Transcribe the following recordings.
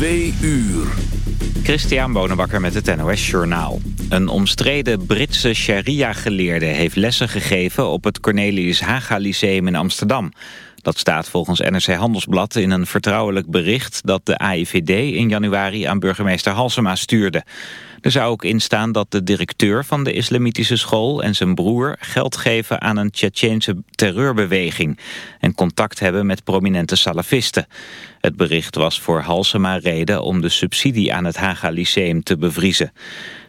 Twee uur. Christian Bonenbakker met het NOS Journaal. Een omstreden Britse sharia-geleerde heeft lessen gegeven... op het Cornelius Haga Lyceum in Amsterdam. Dat staat volgens NRC Handelsblad in een vertrouwelijk bericht... dat de AIVD in januari aan burgemeester Halsema stuurde. Er zou ook in staan dat de directeur van de islamitische school en zijn broer geld geven aan een Tsjetsjeense terreurbeweging en contact hebben met prominente salafisten. Het bericht was voor Halsema reden om de subsidie aan het Haga Lyceum te bevriezen.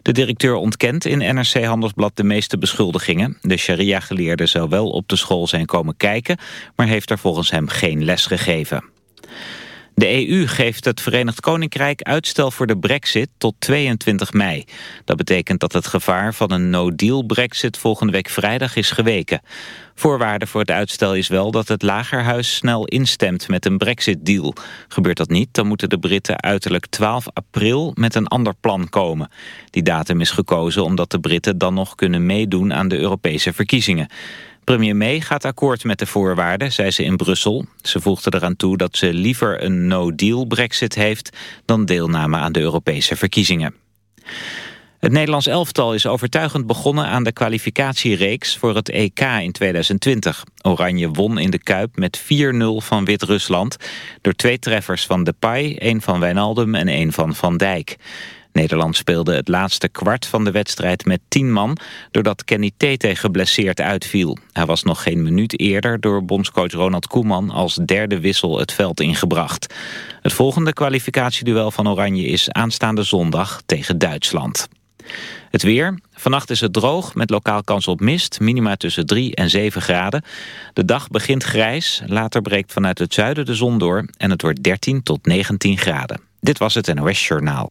De directeur ontkent in NRC Handelsblad de meeste beschuldigingen. De sharia-geleerde zou wel op de school zijn komen kijken, maar heeft er volgens hem geen les gegeven. De EU geeft het Verenigd Koninkrijk uitstel voor de brexit tot 22 mei. Dat betekent dat het gevaar van een no-deal brexit volgende week vrijdag is geweken. Voorwaarde voor het uitstel is wel dat het Lagerhuis snel instemt met een brexit-deal. Gebeurt dat niet, dan moeten de Britten uiterlijk 12 april met een ander plan komen. Die datum is gekozen omdat de Britten dan nog kunnen meedoen aan de Europese verkiezingen. Premier May gaat akkoord met de voorwaarden, zei ze in Brussel. Ze voegde eraan toe dat ze liever een no-deal brexit heeft... dan deelname aan de Europese verkiezingen. Het Nederlands elftal is overtuigend begonnen aan de kwalificatiereeks voor het EK in 2020. Oranje won in de Kuip met 4-0 van Wit-Rusland... door twee treffers van Depay, één van Wijnaldum en één van Van Dijk. Nederland speelde het laatste kwart van de wedstrijd met 10 man... doordat Kenny Tete geblesseerd uitviel. Hij was nog geen minuut eerder door bondscoach Ronald Koeman... als derde wissel het veld ingebracht. Het volgende kwalificatieduel van Oranje is aanstaande zondag tegen Duitsland. Het weer. Vannacht is het droog met lokaal kans op mist. Minima tussen 3 en 7 graden. De dag begint grijs. Later breekt vanuit het zuiden de zon door. En het wordt 13 tot 19 graden. Dit was het NOS Journaal.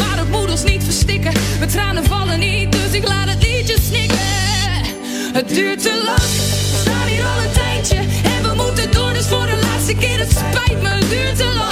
ons niet verstikken. Mijn tranen vallen niet, dus ik laat het liedje snikken. Het duurt te lang, we staan hier al een tijdje. En we moeten door, dus voor de laatste keer Het spijt me, het duurt te lang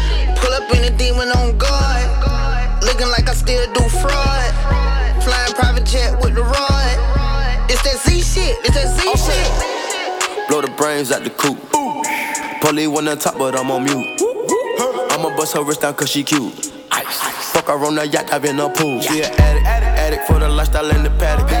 Pull up in a demon on guard. Looking like I still do fraud. Flying private jet with the rod. It's that Z shit. It's that Z okay. shit. Blow the brains out the coop. Polly one on top, but I'm on mute. I'ma bust her wrist down cause she cute. Fuck her on the yacht, I've been a pool. She an addict, addict for the lifestyle in the paddock.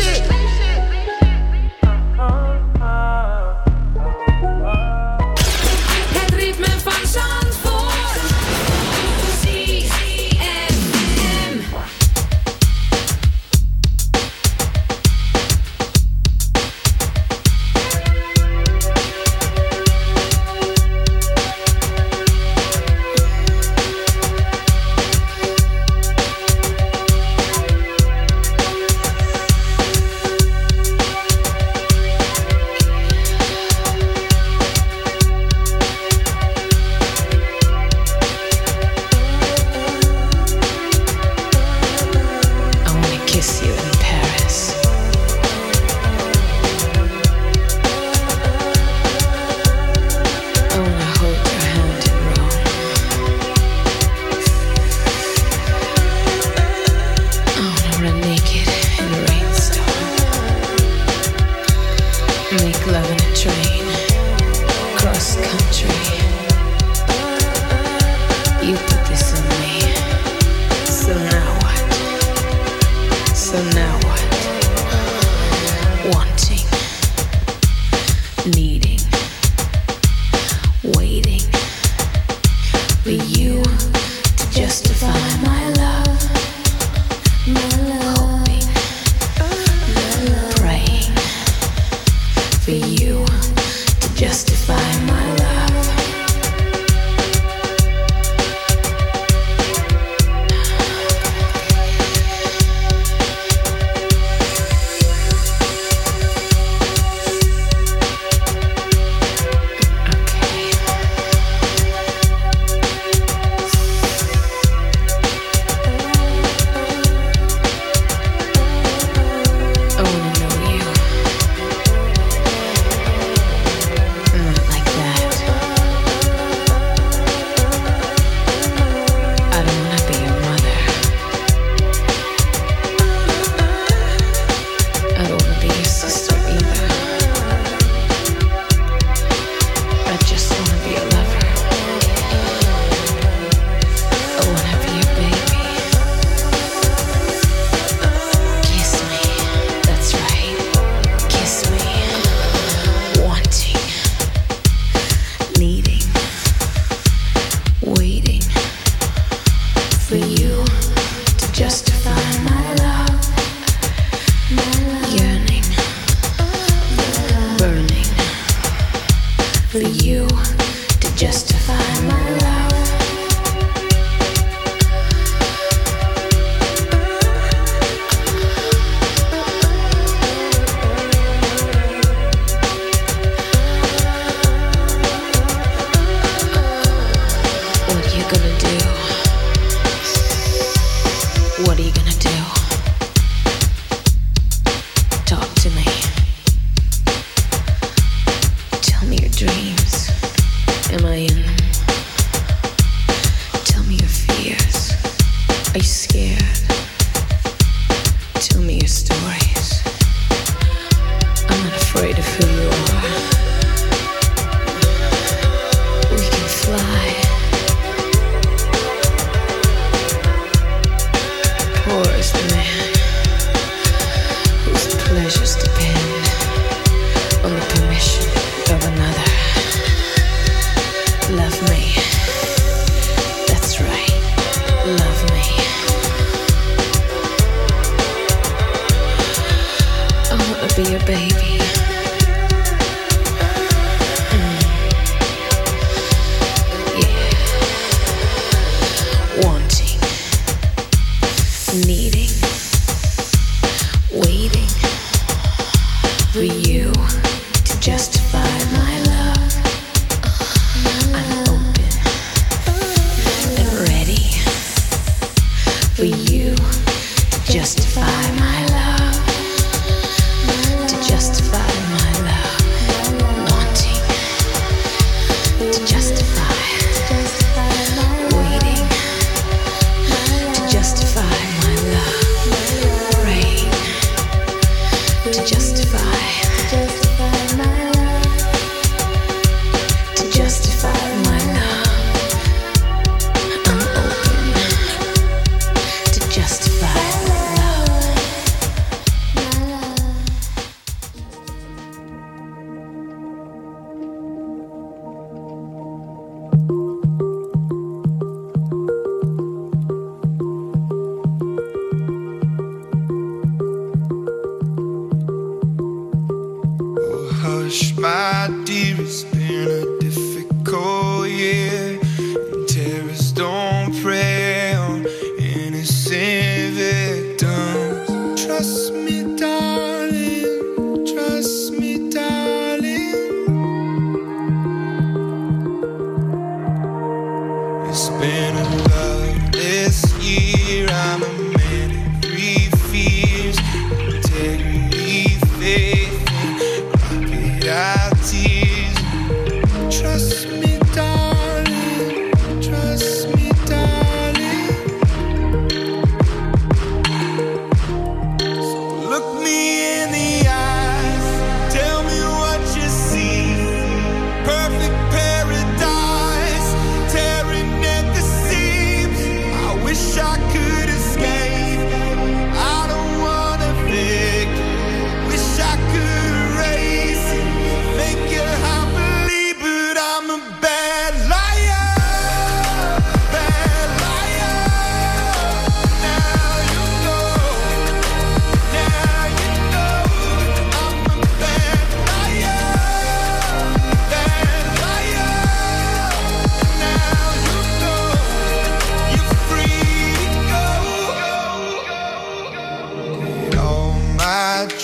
touch.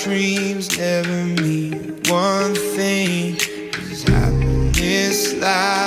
Dreams never mean one thing. Is happiness lie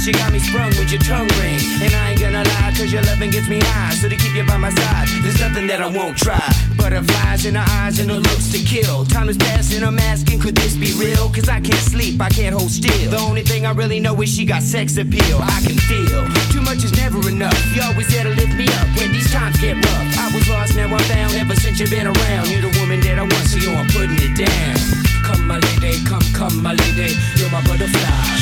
bitch, you got me sprung with your tongue ring. And I ain't gonna lie, cause your loving gets me high. So to keep you by my side, there's nothing that I won't try. Butterflies in her eyes and her looks to kill. Time is passing, I'm asking, could this be real? Cause I can't sleep, I can't hold still. The only thing I really know is she got sex appeal. I can feel too much is never enough. You always there to lift me up when these times get rough. I was lost, now I'm found. Ever since you've been around, you're the woman that I want, so yo, I'm putting it down. Come, my lady, come, come, my lady. You're my butterfly,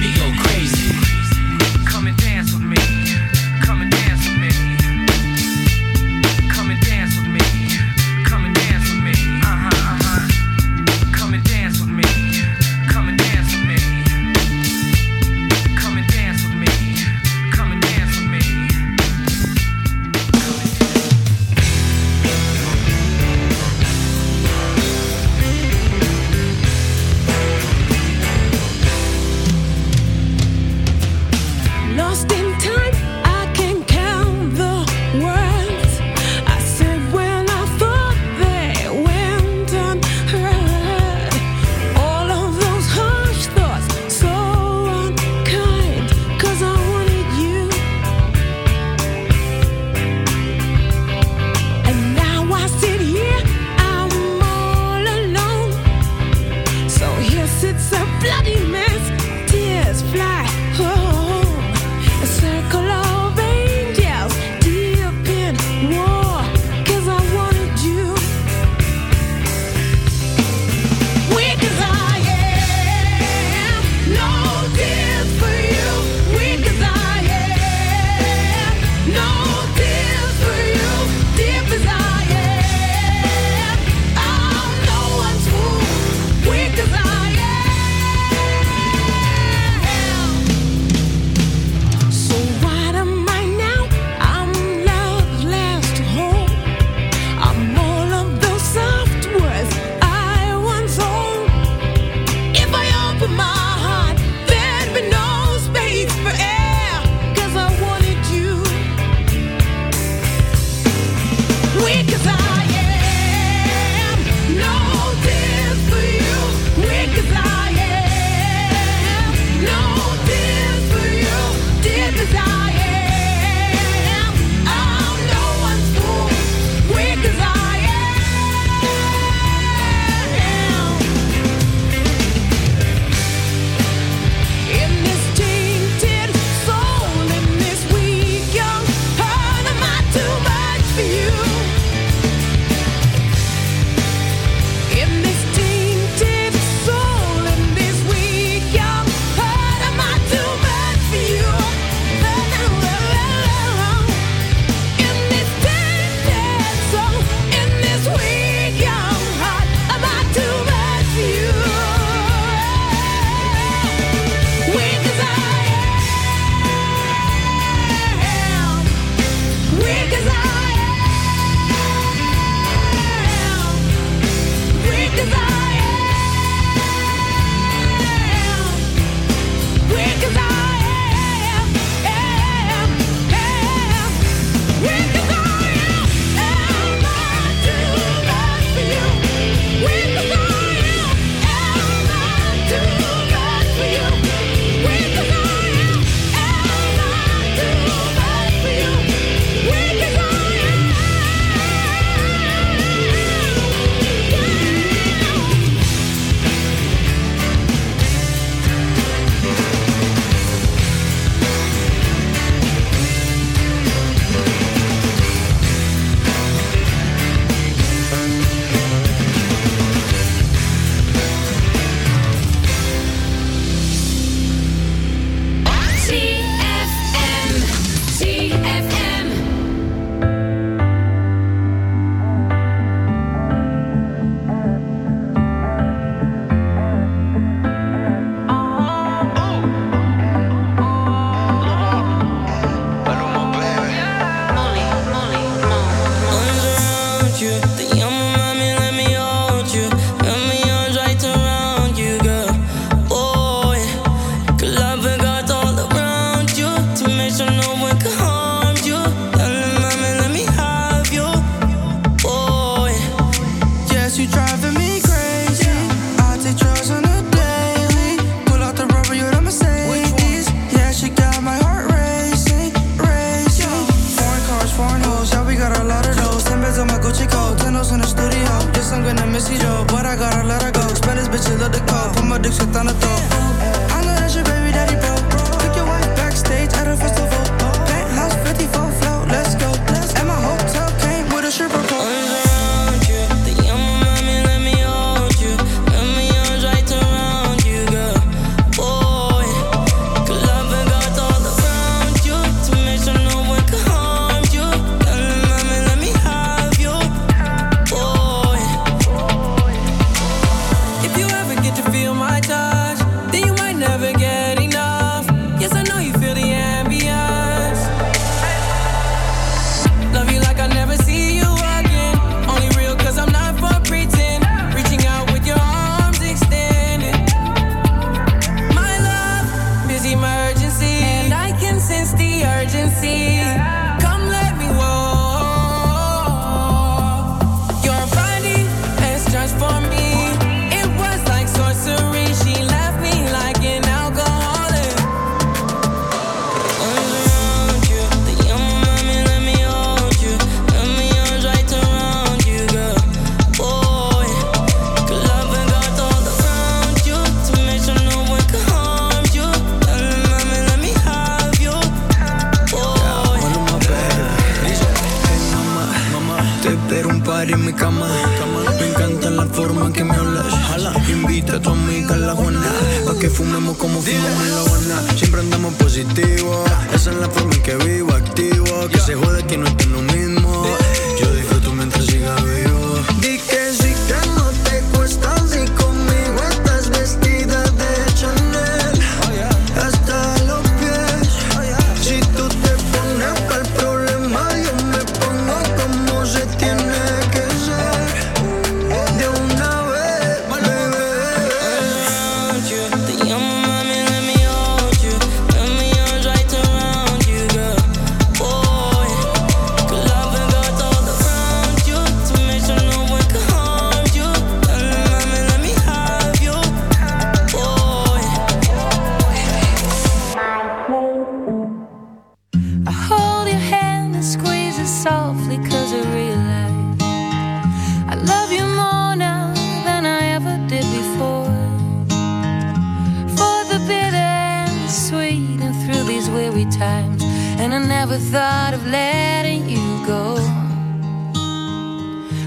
shake. You my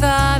thought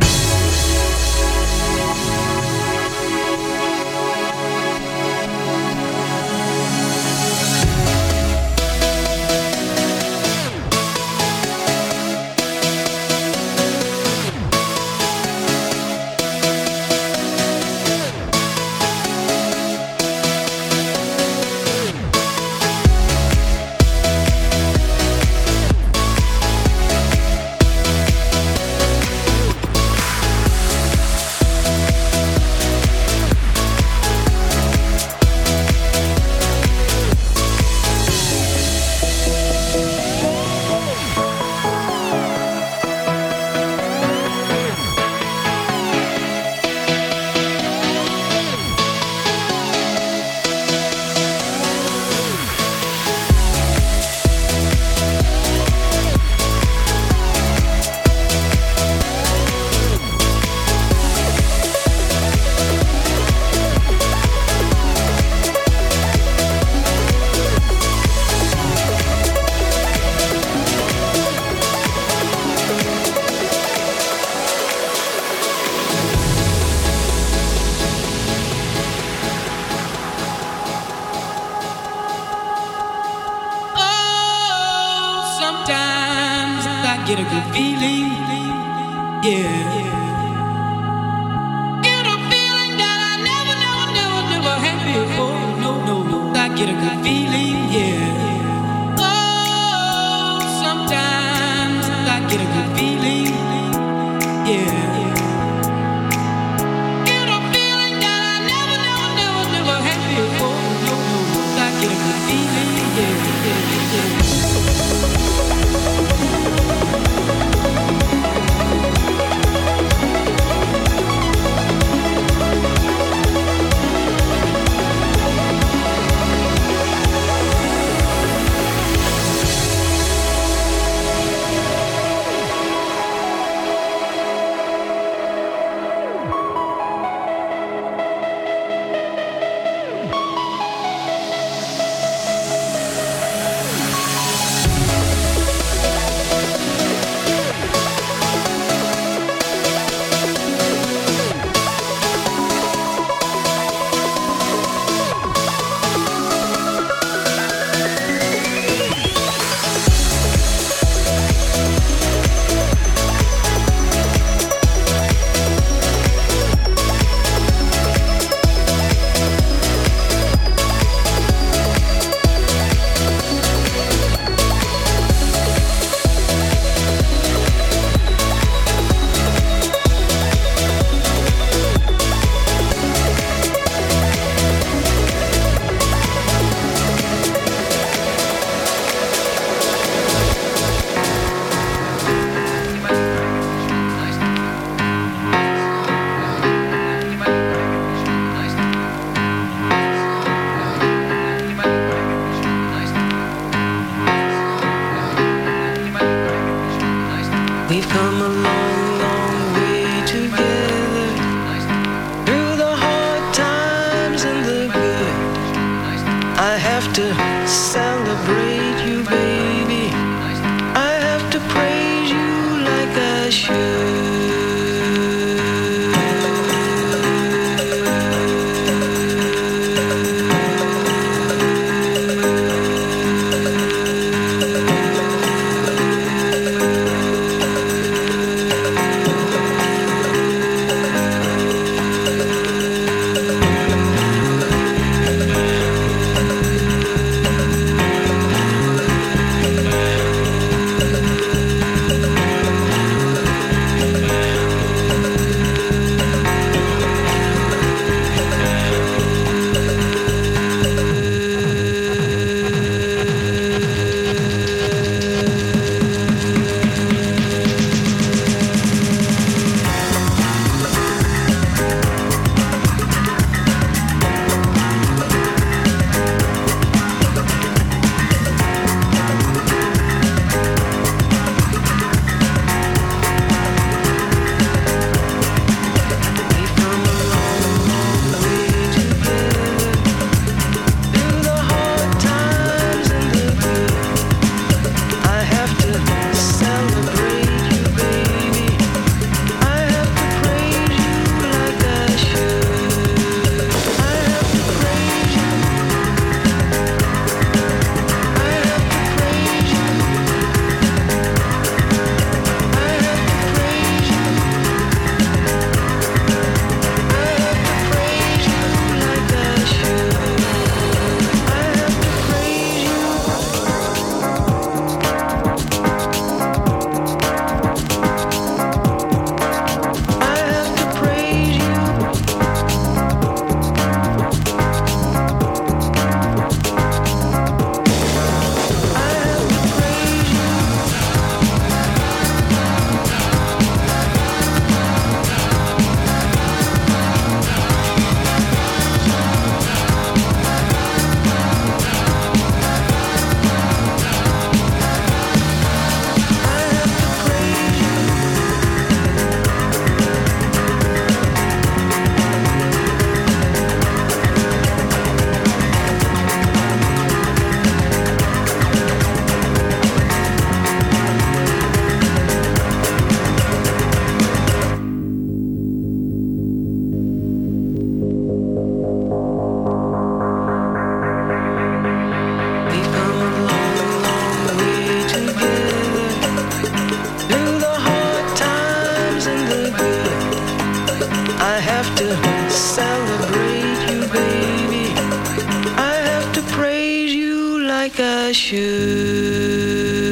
you.